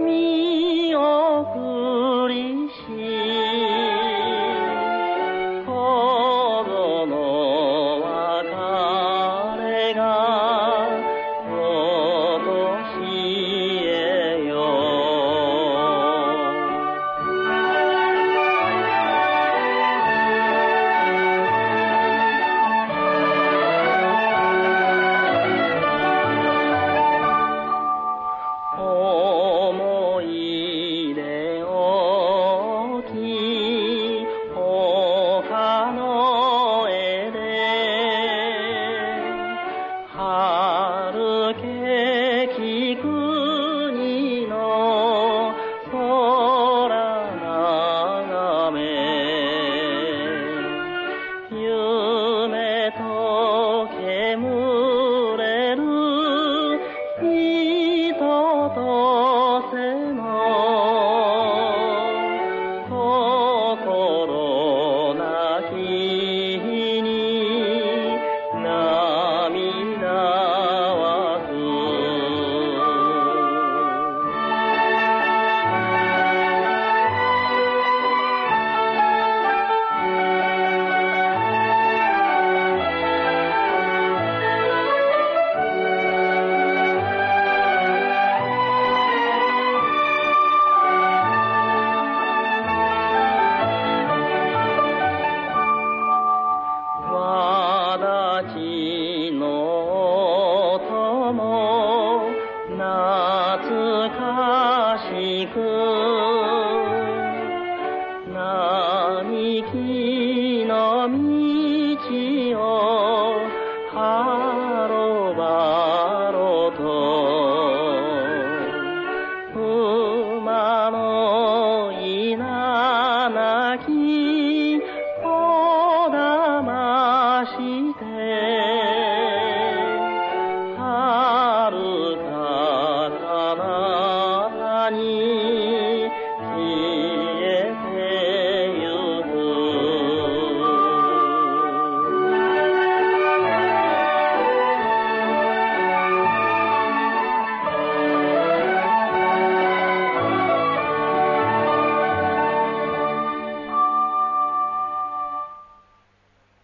me. かしく並木の